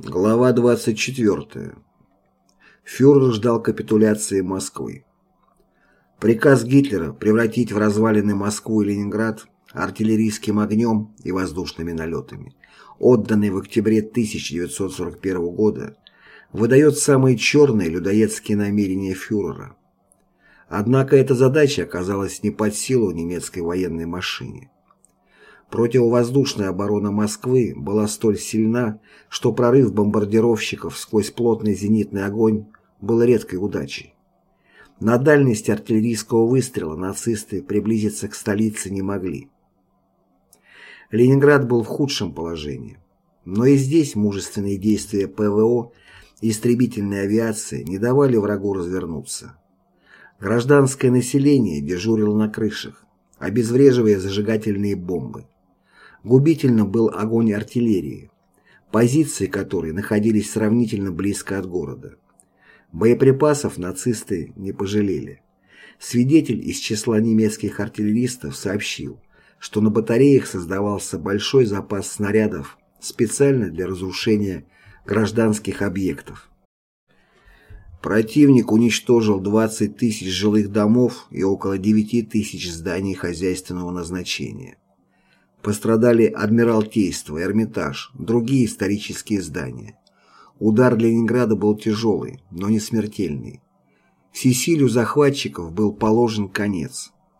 Глава 24. Фюрер ждал капитуляции Москвы. Приказ Гитлера превратить в развалины Москву и Ленинград артиллерийским огнем и воздушными налетами, отданный в октябре 1941 года, выдает самые черные людоедские намерения фюрера. Однако эта задача оказалась не под силу немецкой военной машине. Противовоздушная оборона Москвы была столь сильна, что прорыв бомбардировщиков сквозь плотный зенитный огонь был редкой удачей. На дальность артиллерийского выстрела нацисты приблизиться к столице не могли. Ленинград был в худшем положении. Но и здесь мужественные действия ПВО и истребительной авиации не давали врагу развернуться. Гражданское население дежурило на крышах, обезвреживая зажигательные бомбы. Губительно был огонь артиллерии, позиции которой находились сравнительно близко от города. Боеприпасов нацисты не пожалели. Свидетель из числа немецких артиллеристов сообщил, что на батареях создавался большой запас снарядов специально для разрушения гражданских объектов. Противник уничтожил 20 тысяч жилых домов и около 9 тысяч зданий хозяйственного назначения. Пострадали Адмиралтейство, Эрмитаж, другие исторические здания. Удар Ленинграда был тяжелый, но не смертельный. Сесилию захватчиков был положен конец.